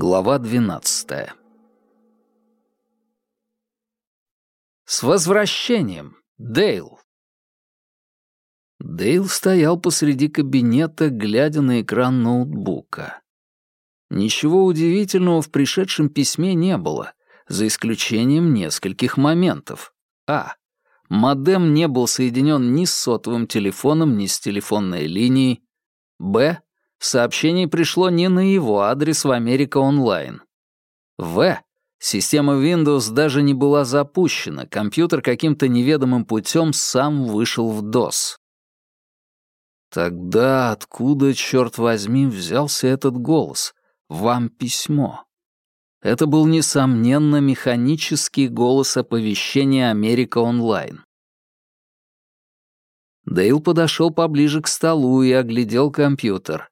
Глава 12 «С возвращением, Дейл!» Дейл стоял посреди кабинета, глядя на экран ноутбука. Ничего удивительного в пришедшем письме не было, за исключением нескольких моментов. А. Модем не был соединен ни с сотовым телефоном, ни с телефонной линией. Б. Сообщение пришло не на его адрес в Америка Онлайн. В. Система Windows даже не была запущена, компьютер каким-то неведомым путем сам вышел в DOS. Тогда откуда, черт возьми, взялся этот голос? Вам письмо. Это был, несомненно, механический голос оповещения Америка Онлайн. Дейл подошел поближе к столу и оглядел компьютер.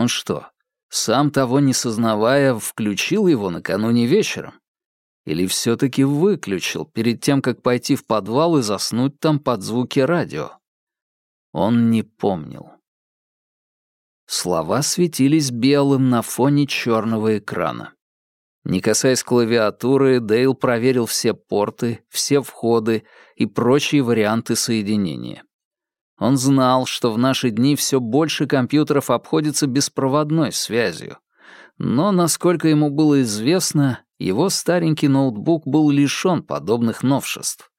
Он что, сам того не сознавая, включил его накануне вечером? Или все-таки выключил перед тем, как пойти в подвал и заснуть там под звуки радио? Он не помнил. Слова светились белым на фоне черного экрана. Не касаясь клавиатуры, Дейл проверил все порты, все входы и прочие варианты соединения. Он знал, что в наши дни все больше компьютеров обходится беспроводной связью. Но, насколько ему было известно, его старенький ноутбук был лишён подобных новшеств.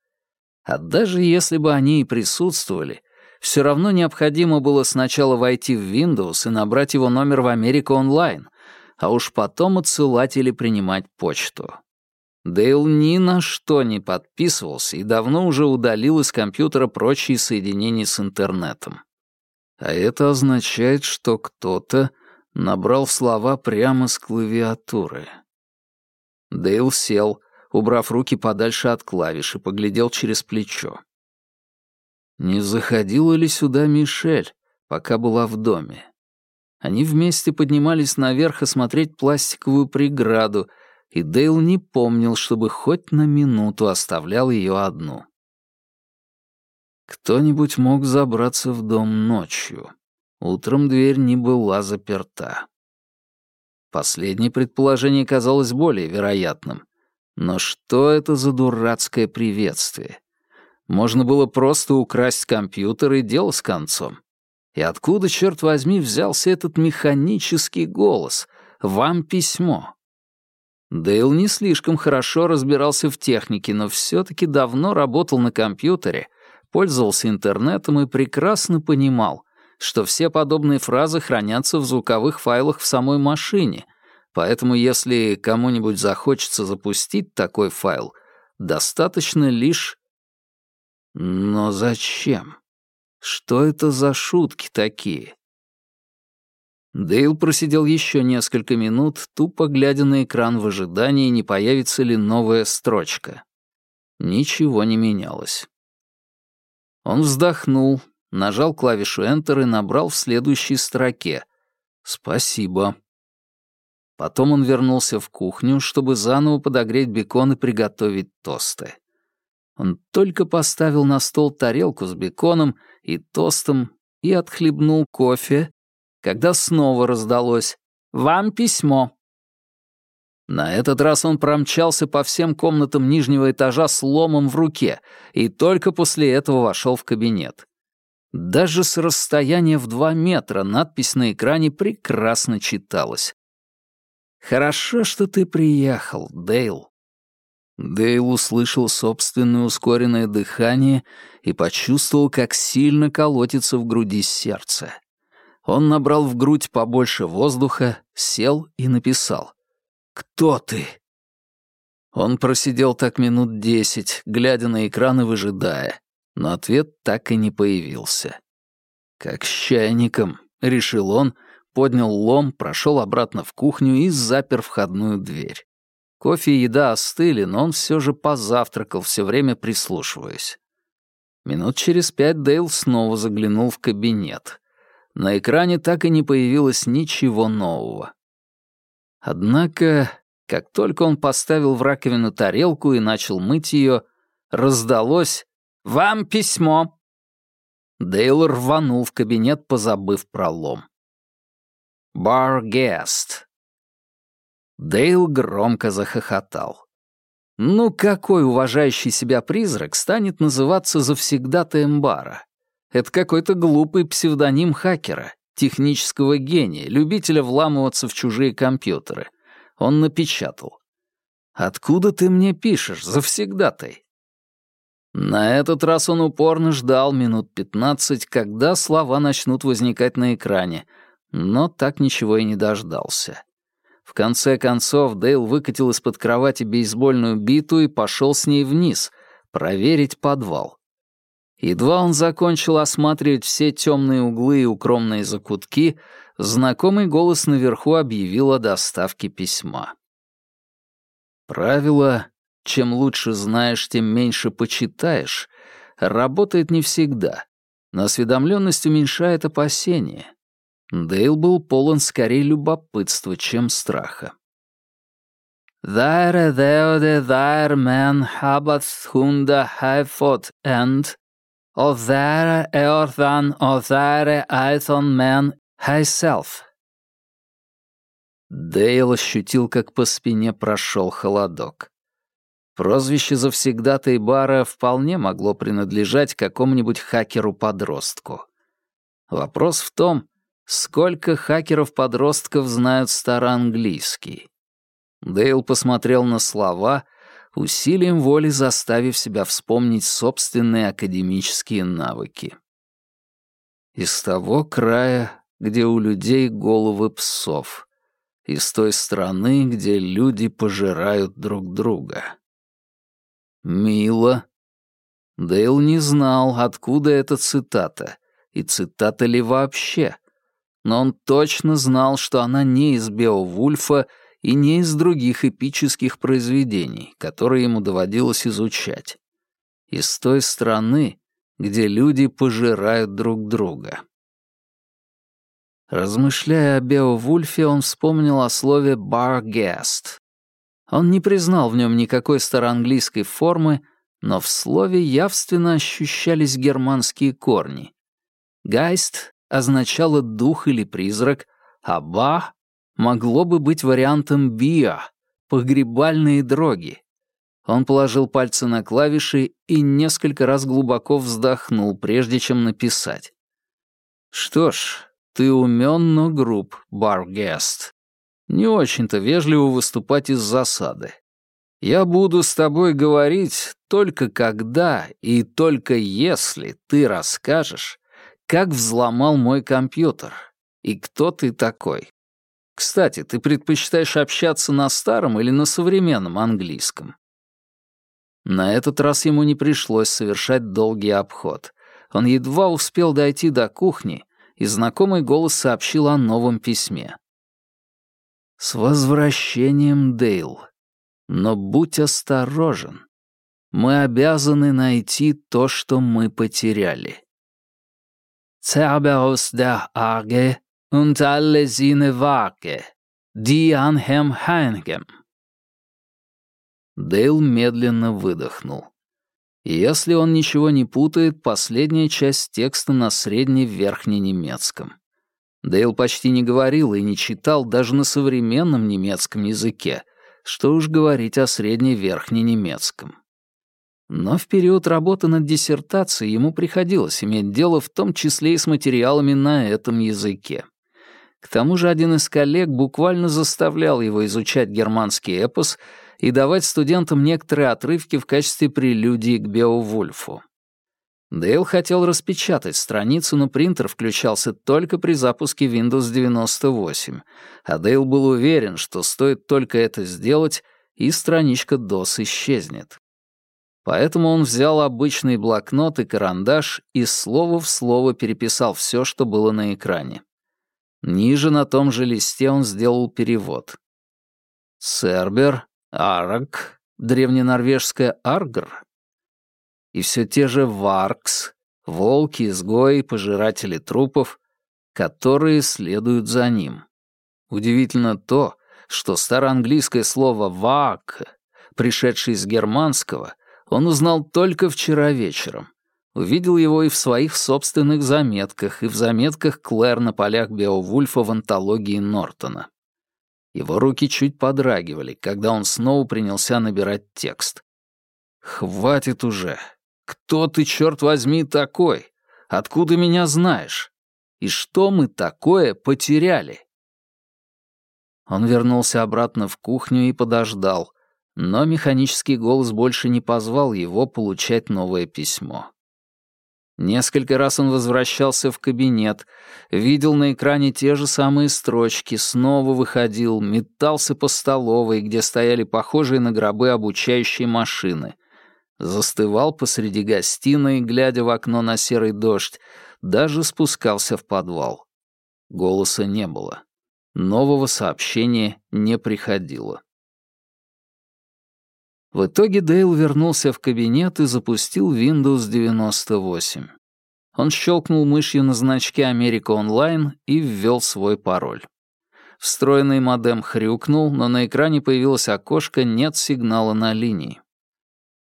А даже если бы они и присутствовали, все равно необходимо было сначала войти в Windows и набрать его номер в Америка онлайн, а уж потом отсылать или принимать почту. Дейл ни на что не подписывался и давно уже удалил из компьютера прочие соединения с интернетом. А это означает, что кто-то набрал слова прямо с клавиатуры. Дейл сел, убрав руки подальше от клавиш и поглядел через плечо. Не заходила ли сюда Мишель, пока была в доме? Они вместе поднимались наверх осмотреть пластиковую преграду — и Дейл не помнил, чтобы хоть на минуту оставлял ее одну. Кто-нибудь мог забраться в дом ночью. Утром дверь не была заперта. Последнее предположение казалось более вероятным. Но что это за дурацкое приветствие? Можно было просто украсть компьютер и дело с концом. И откуда, черт возьми, взялся этот механический голос? «Вам письмо». Дейл не слишком хорошо разбирался в технике, но все-таки давно работал на компьютере, пользовался интернетом и прекрасно понимал, что все подобные фразы хранятся в звуковых файлах в самой машине, поэтому если кому-нибудь захочется запустить такой файл, достаточно лишь... Но зачем? Что это за шутки такие? Дейл просидел еще несколько минут, тупо глядя на экран в ожидании, не появится ли новая строчка. Ничего не менялось. Он вздохнул, нажал клавишу Enter и набрал в следующей строке «Спасибо». Потом он вернулся в кухню, чтобы заново подогреть бекон и приготовить тосты. Он только поставил на стол тарелку с беконом и тостом и отхлебнул кофе, когда снова раздалось «Вам письмо». На этот раз он промчался по всем комнатам нижнего этажа с ломом в руке и только после этого вошел в кабинет. Даже с расстояния в два метра надпись на экране прекрасно читалась. «Хорошо, что ты приехал, Дейл». Дейл услышал собственное ускоренное дыхание и почувствовал, как сильно колотится в груди сердце. Он набрал в грудь побольше воздуха, сел и написал. «Кто ты?» Он просидел так минут десять, глядя на экран и выжидая, но ответ так и не появился. «Как с чайником», — решил он, поднял лом, прошел обратно в кухню и запер входную дверь. Кофе и еда остыли, но он все же позавтракал, все время прислушиваясь. Минут через пять Дейл снова заглянул в кабинет на экране так и не появилось ничего нового. Однако, как только он поставил в раковину тарелку и начал мыть ее, раздалось «Вам письмо!». Дейл рванул в кабинет, позабыв про лом. «Бар Гест». Дейл громко захохотал. Ну какой уважающий себя призрак станет называться завсегдатаем бара? Это какой-то глупый псевдоним хакера, технического гения, любителя вламываться в чужие компьютеры. Он напечатал. «Откуда ты мне пишешь, завсегдатай?» На этот раз он упорно ждал минут пятнадцать, когда слова начнут возникать на экране, но так ничего и не дождался. В конце концов Дейл выкатил из-под кровати бейсбольную биту и пошел с ней вниз, проверить подвал. Едва он закончил осматривать все темные углы и укромные закутки, знакомый голос наверху объявил о доставке письма. Правило «чем лучше знаешь, тем меньше почитаешь» работает не всегда, но осведомленность уменьшает опасения. Дейл был полон скорее любопытства, чем страха. «There, there, there, man, habat hunda haifot and Othare eorthan othare aithon man hyself. Дейл ощутил, как по спине прошел холодок. Прозвище завсегдатой бара вполне могло принадлежать какому-нибудь хакеру-подростку. Вопрос в том, сколько хакеров-подростков знают староанглийский. Дейл посмотрел на слова — усилием воли заставив себя вспомнить собственные академические навыки. Из того края, где у людей головы псов, из той страны, где люди пожирают друг друга. Мило. Дейл не знал, откуда эта цитата, и цитата ли вообще, но он точно знал, что она не из Беовульфа и не из других эпических произведений, которые ему доводилось изучать. Из той страны, где люди пожирают друг друга. Размышляя о Беовульфе, он вспомнил о слове «баргест». Он не признал в нем никакой староанглийской формы, но в слове явственно ощущались германские корни. «Гайст» означало «дух» или «призрак», а «ба» могло бы быть вариантом биа, погребальные дроги. Он положил пальцы на клавиши и несколько раз глубоко вздохнул, прежде чем написать. «Что ж, ты умен, но груб, Баргест. Не очень-то вежливо выступать из засады. Я буду с тобой говорить только когда и только если ты расскажешь, как взломал мой компьютер и кто ты такой. Кстати, ты предпочитаешь общаться на старом или на современном английском? На этот раз ему не пришлось совершать долгий обход. Он едва успел дойти до кухни, и знакомый голос сообщил о новом письме. «С возвращением, Дейл. Но будь осторожен. Мы обязаны найти то, что мы потеряли». «Цербеус der Arge und alle seine Werke, die an hem hängen. Дейл медленно выдохнул. Если он ничего не путает, последняя часть текста на средне-верхненемецком. Дейл почти не говорил и не читал даже на современном немецком языке, что уж говорить о средне-верхненемецком. Но в период работы над диссертацией ему приходилось иметь дело в том числе и с материалами на этом языке. К тому же один из коллег буквально заставлял его изучать германский эпос и давать студентам некоторые отрывки в качестве прелюдии к Беовульфу. Дейл хотел распечатать страницу, но принтер включался только при запуске Windows 98, а Дейл был уверен, что стоит только это сделать, и страничка DOS исчезнет. Поэтому он взял обычный блокнот и карандаш и слово в слово переписал все, что было на экране. Ниже на том же листе он сделал перевод. Сербер, Арак, древненорвежское Аргр. И все те же Варкс, волки, изгои, пожиратели трупов, которые следуют за ним. Удивительно то, что староанглийское слово «вак», пришедшее из германского, он узнал только вчера вечером, Увидел его и в своих собственных заметках, и в заметках Клэр на полях Беовульфа в антологии Нортона. Его руки чуть подрагивали, когда он снова принялся набирать текст. «Хватит уже! Кто ты, черт возьми, такой? Откуда меня знаешь? И что мы такое потеряли?» Он вернулся обратно в кухню и подождал, но механический голос больше не позвал его получать новое письмо. Несколько раз он возвращался в кабинет, видел на экране те же самые строчки, снова выходил, метался по столовой, где стояли похожие на гробы обучающие машины. Застывал посреди гостиной, глядя в окно на серый дождь, даже спускался в подвал. Голоса не было. Нового сообщения не приходило. В итоге Дейл вернулся в кабинет и запустил Windows 98. Он щелкнул мышью на значке «Америка онлайн» и ввел свой пароль. Встроенный модем хрюкнул, но на экране появилось окошко «Нет сигнала на линии».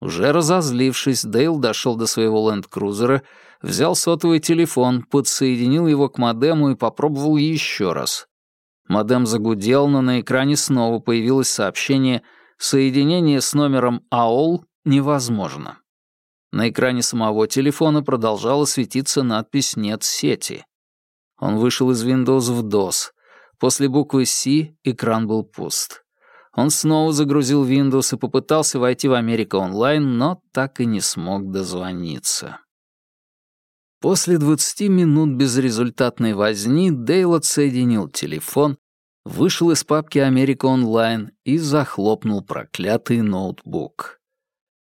Уже разозлившись, Дейл дошел до своего ленд-крузера, взял сотовый телефон, подсоединил его к модему и попробовал еще раз. Модем загудел, но на экране снова появилось сообщение «Америка Соединение с номером АОЛ невозможно. На экране самого телефона продолжала светиться надпись «Нет сети». Он вышел из Windows в DOS. После буквы C экран был пуст. Он снова загрузил Windows и попытался войти в Америка онлайн, но так и не смог дозвониться. После 20 минут безрезультатной возни Дейл отсоединил телефон вышел из папки «Америка онлайн» и захлопнул проклятый ноутбук.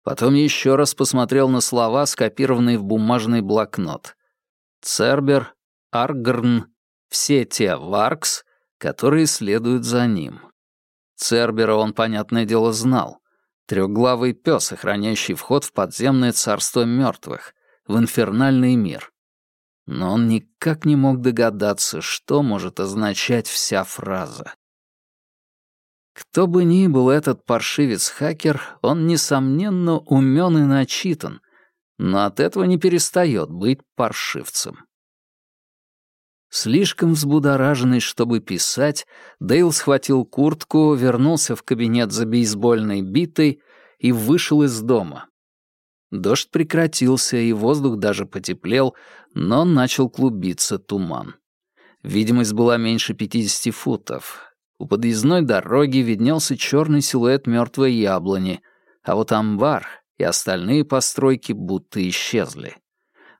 Потом еще раз посмотрел на слова, скопированные в бумажный блокнот. Цербер, Аргрн, все те Варкс, которые следуют за ним. Цербера он, понятное дело, знал. Трехглавый пес, охраняющий вход в подземное царство мертвых, в инфернальный мир но он никак не мог догадаться, что может означать вся фраза. Кто бы ни был этот паршивец-хакер, он, несомненно, умен и начитан, но от этого не перестает быть паршивцем. Слишком взбудораженный, чтобы писать, Дейл схватил куртку, вернулся в кабинет за бейсбольной битой и вышел из дома. Дождь прекратился, и воздух даже потеплел, но начал клубиться туман. Видимость была меньше 50 футов. У подъездной дороги виднелся черный силуэт мертвой яблони, а вот амбар и остальные постройки будто исчезли.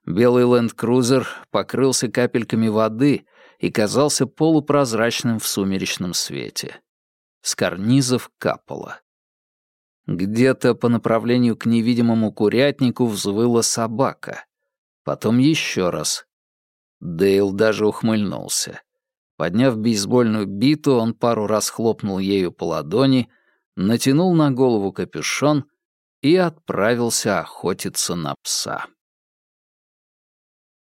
Белый ленд-крузер покрылся капельками воды и казался полупрозрачным в сумеречном свете. С карнизов капало. Где-то по направлению к невидимому курятнику взвыла собака. Потом еще раз. Дейл даже ухмыльнулся. Подняв бейсбольную биту, он пару раз хлопнул ею по ладони, натянул на голову капюшон и отправился охотиться на пса.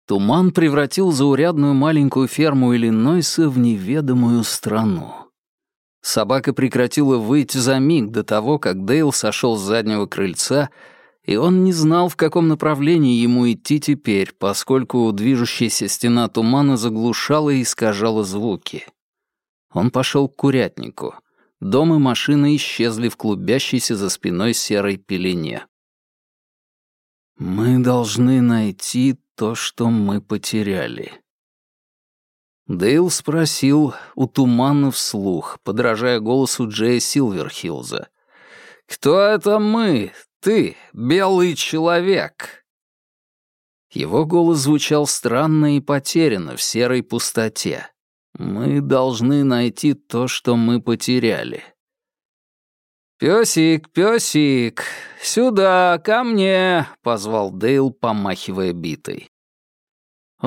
Туман превратил заурядную маленькую ферму Иллинойса в неведомую страну. Собака прекратила выть за миг до того, как Дейл сошел с заднего крыльца, и он не знал, в каком направлении ему идти теперь, поскольку движущаяся стена тумана заглушала и искажала звуки. Он пошел к курятнику. Дом и машина исчезли в клубящейся за спиной серой пелене. «Мы должны найти то, что мы потеряли», Дейл спросил у тумана вслух, подражая голосу Джея Силверхилза. «Кто это мы? Ты, белый человек?» Его голос звучал странно и потерянно в серой пустоте. «Мы должны найти то, что мы потеряли». «Пёсик, пёсик, сюда, ко мне!» — позвал Дейл, помахивая битой.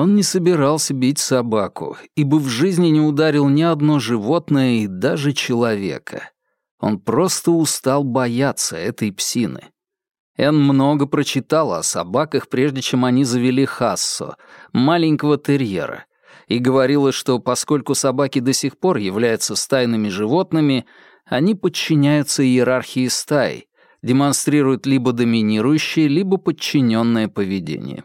Он не собирался бить собаку, ибо в жизни не ударил ни одно животное и даже человека. Он просто устал бояться этой псины. Эн много прочитала о собаках, прежде чем они завели Хассо, маленького терьера, и говорила, что поскольку собаки до сих пор являются стайными животными, они подчиняются иерархии стаи, демонстрируют либо доминирующее, либо подчиненное поведение.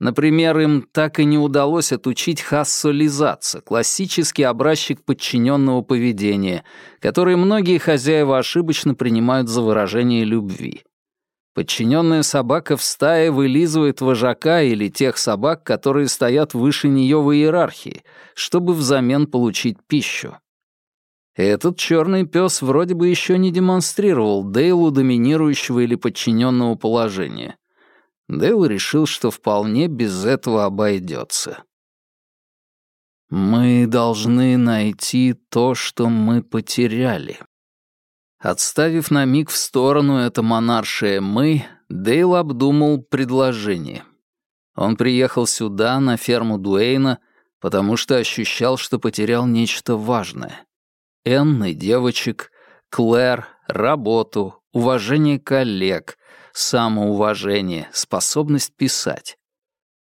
Например, им так и не удалось отучить Хассо лизаться, классический образчик подчиненного поведения, который многие хозяева ошибочно принимают за выражение любви. Подчиненная собака в стае вылизывает вожака или тех собак, которые стоят выше нее в иерархии, чтобы взамен получить пищу. Этот черный пес вроде бы еще не демонстрировал Дейлу доминирующего или подчиненного положения. Дейл решил, что вполне без этого обойдется. «Мы должны найти то, что мы потеряли». Отставив на миг в сторону это монаршее «мы», Дейл обдумал предложение. Он приехал сюда, на ферму Дуэйна, потому что ощущал, что потерял нечто важное. Энн и девочек, Клэр, работу, уважение коллег, самоуважение, способность писать.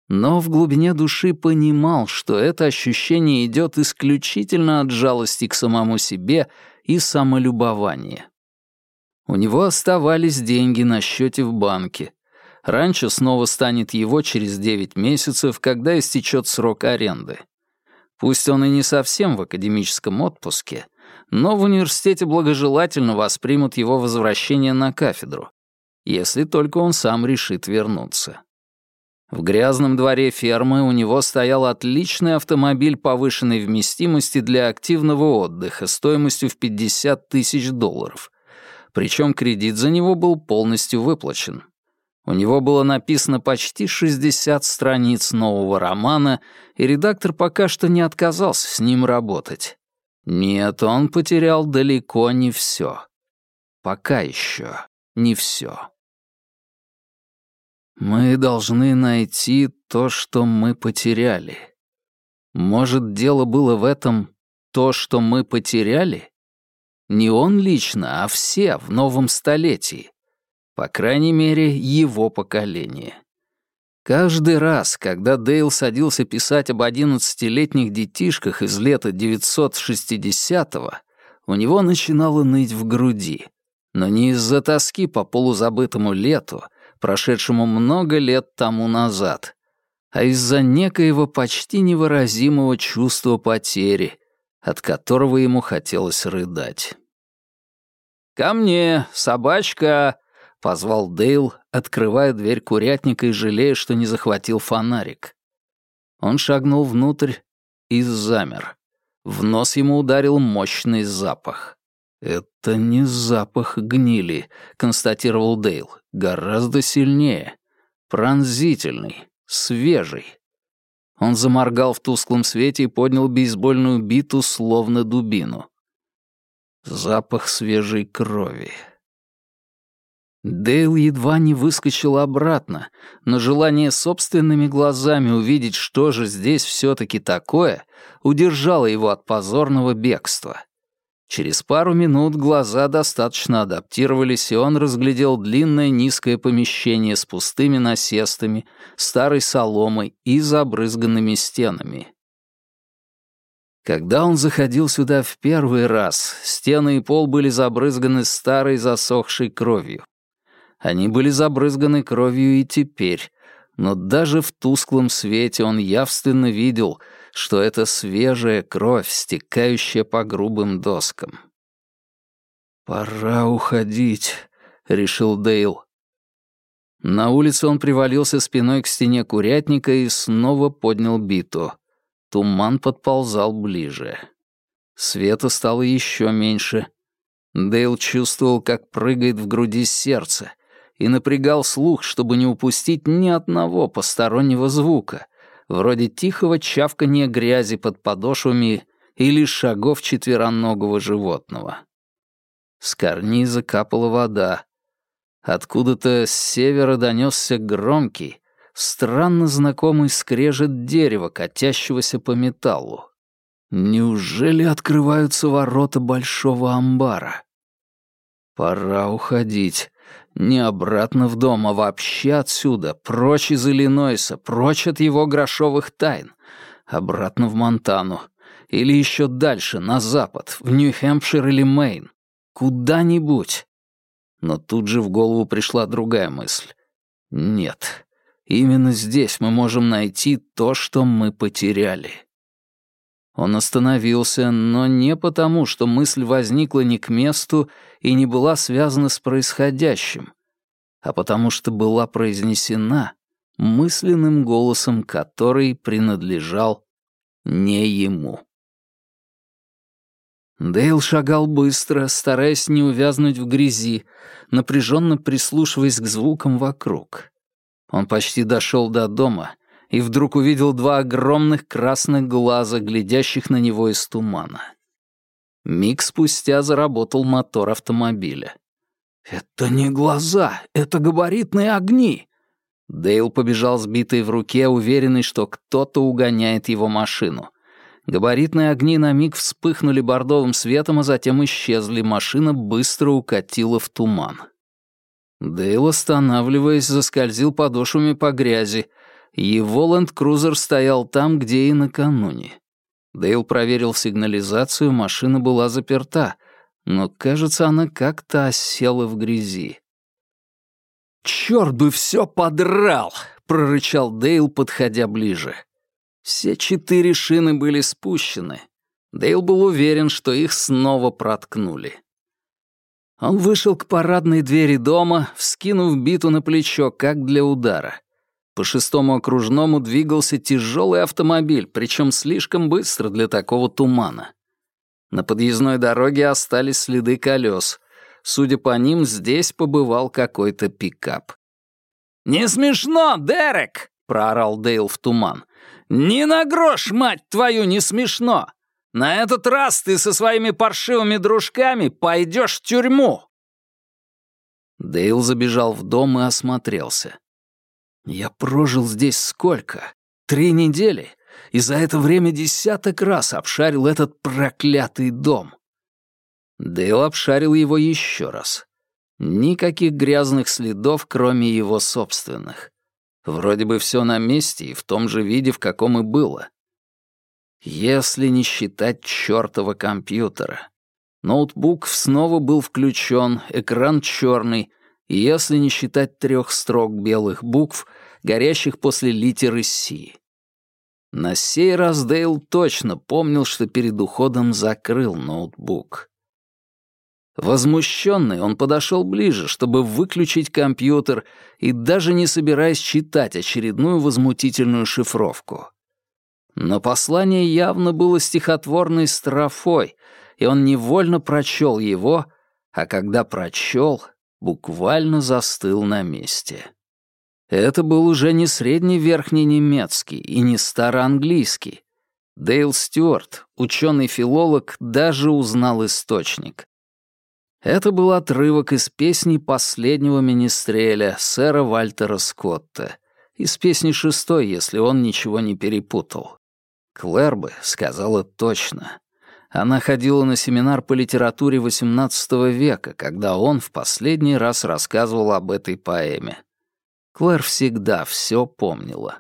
Но в глубине души понимал, что это ощущение идет исключительно от жалости к самому себе и самолюбования. У него оставались деньги на счете в банке. Ранчо снова станет его через 9 месяцев, когда истечет срок аренды. Пусть он и не совсем в академическом отпуске, но в университете благожелательно воспримут его возвращение на кафедру, если только он сам решит вернуться. В грязном дворе фермы у него стоял отличный автомобиль повышенной вместимости для активного отдыха стоимостью в 50 тысяч долларов. Причем кредит за него был полностью выплачен. У него было написано почти 60 страниц нового романа, и редактор пока что не отказался с ним работать. Нет, он потерял далеко не все. Пока еще не все. Мы должны найти то, что мы потеряли. Может, дело было в этом то, что мы потеряли? Не он лично, а все в новом столетии. По крайней мере, его поколение. Каждый раз, когда Дейл садился писать об одиннадцатилетних детишках из лета 960-го, у него начинало ныть в груди — но не из-за тоски по полузабытому лету, прошедшему много лет тому назад, а из-за некоего почти невыразимого чувства потери, от которого ему хотелось рыдать. «Ко мне, собачка!» — позвал Дейл, открывая дверь курятника и жалея, что не захватил фонарик. Он шагнул внутрь и замер. В нос ему ударил мощный запах. «Это не запах гнили», — констатировал Дейл. «Гораздо сильнее. Пронзительный. Свежий». Он заморгал в тусклом свете и поднял бейсбольную биту, словно дубину. Запах свежей крови. Дейл едва не выскочил обратно, но желание собственными глазами увидеть, что же здесь все-таки такое, удержало его от позорного бегства. Через пару минут глаза достаточно адаптировались, и он разглядел длинное низкое помещение с пустыми насестами, старой соломой и забрызганными стенами. Когда он заходил сюда в первый раз, стены и пол были забрызганы старой засохшей кровью. Они были забрызганы кровью и теперь, но даже в тусклом свете он явственно видел — что это свежая кровь, стекающая по грубым доскам. «Пора уходить», — решил Дейл. На улице он привалился спиной к стене курятника и снова поднял биту. Туман подползал ближе. Света стало еще меньше. Дейл чувствовал, как прыгает в груди сердце, и напрягал слух, чтобы не упустить ни одного постороннего звука, вроде тихого чавканья грязи под подошвами или шагов четвероногого животного. С карниза капала вода. Откуда-то с севера донесся громкий, странно знакомый скрежет дерева, катящегося по металлу. Неужели открываются ворота большого амбара? Пора уходить. Не обратно в дом, а вообще отсюда, прочь из Иллинойса, прочь от его грошовых тайн. Обратно в Монтану. Или еще дальше, на запад, в Нью-Хэмпшир или Мэйн. Куда-нибудь. Но тут же в голову пришла другая мысль. Нет, Именно здесь мы можем найти то, что мы потеряли. Он остановился, но не потому, что мысль возникла не к месту и не была связана с происходящим, а потому что была произнесена мысленным голосом, который принадлежал не ему. Дейл шагал быстро, стараясь не увязнуть в грязи, напряженно прислушиваясь к звукам вокруг. Он почти дошел до дома и вдруг увидел два огромных красных глаза, глядящих на него из тумана. Миг спустя заработал мотор автомобиля. «Это не глаза, это габаритные огни!» Дейл побежал сбитый в руке, уверенный, что кто-то угоняет его машину — Габаритные огни на миг вспыхнули бордовым светом, а затем исчезли. Машина быстро укатила в туман. Дейл, останавливаясь, заскользил подошвами по грязи. Его ленд-крузер стоял там, где и накануне. Дейл проверил сигнализацию, машина была заперта, но, кажется, она как-то осела в грязи. «Чёрт бы всё подрал!» — прорычал Дейл, подходя ближе. Все четыре шины были спущены. Дейл был уверен, что их снова проткнули. Он вышел к парадной двери дома, вскинув биту на плечо, как для удара. По шестому окружному двигался тяжелый автомобиль, причем слишком быстро для такого тумана. На подъездной дороге остались следы колес. Судя по ним, здесь побывал какой-то пикап. «Не смешно, Дерек!» — проорал Дейл в туман. «Ни на грош, мать твою, не смешно! На этот раз ты со своими паршивыми дружками пойдешь в тюрьму!» Дейл забежал в дом и осмотрелся. «Я прожил здесь сколько? Три недели, и за это время десяток раз обшарил этот проклятый дом». Дейл обшарил его еще раз. Никаких грязных следов, кроме его собственных. Вроде бы все на месте и в том же виде, в каком и было. Если не считать чёртова компьютера. Ноутбук снова был включен, экран черный, если не считать трех строк белых букв, горящих после литеры «Си». На сей раз Дейл точно помнил, что перед уходом закрыл ноутбук. Возмущенный, он подошел ближе, чтобы выключить компьютер и даже не собираясь читать очередную возмутительную шифровку. Но послание явно было стихотворной строфой, и он невольно прочел его, а когда прочел, буквально застыл на месте. Это был уже не средний верхний немецкий и не староанглийский. Дейл Стюарт, ученый-филолог, даже узнал источник. Это был отрывок из песни последнего министреля, сэра Вальтера Скотта, из песни шестой, если он ничего не перепутал. Клэр бы сказала точно. Она ходила на семинар по литературе XVIII века, когда он в последний раз рассказывал об этой поэме. Клэр всегда все помнила.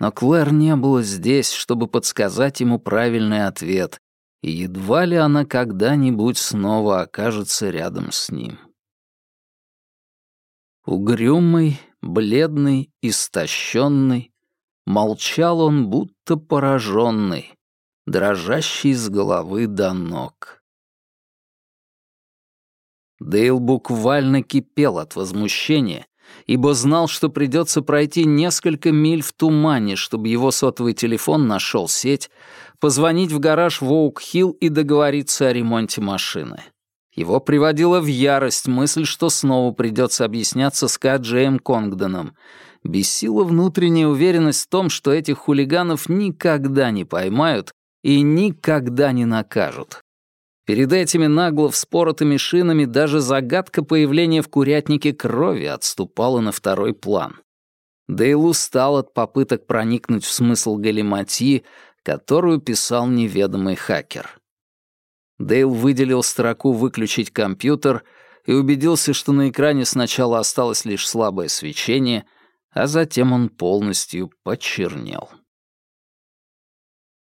Но Клэр не было здесь, чтобы подсказать ему правильный ответ, и едва ли она когда-нибудь снова окажется рядом с ним. Угрюмый, бледный, истощенный, молчал он, будто пораженный, дрожащий с головы до ног. Дейл буквально кипел от возмущения, ибо знал, что придется пройти несколько миль в тумане, чтобы его сотовый телефон нашел сеть, позвонить в гараж в Оук-Хилл и договориться о ремонте машины. Его приводила в ярость мысль, что снова придется объясняться с Каджеем Конгдоном. Бессила внутренняя уверенность в том, что этих хулиганов никогда не поймают и никогда не накажут. Перед этими нагло вспоротыми шинами даже загадка появления в курятнике крови отступала на второй план. Дейл устал от попыток проникнуть в смысл галиматьи, которую писал неведомый хакер. Дейл выделил строку «Выключить компьютер» и убедился, что на экране сначала осталось лишь слабое свечение, а затем он полностью почернел.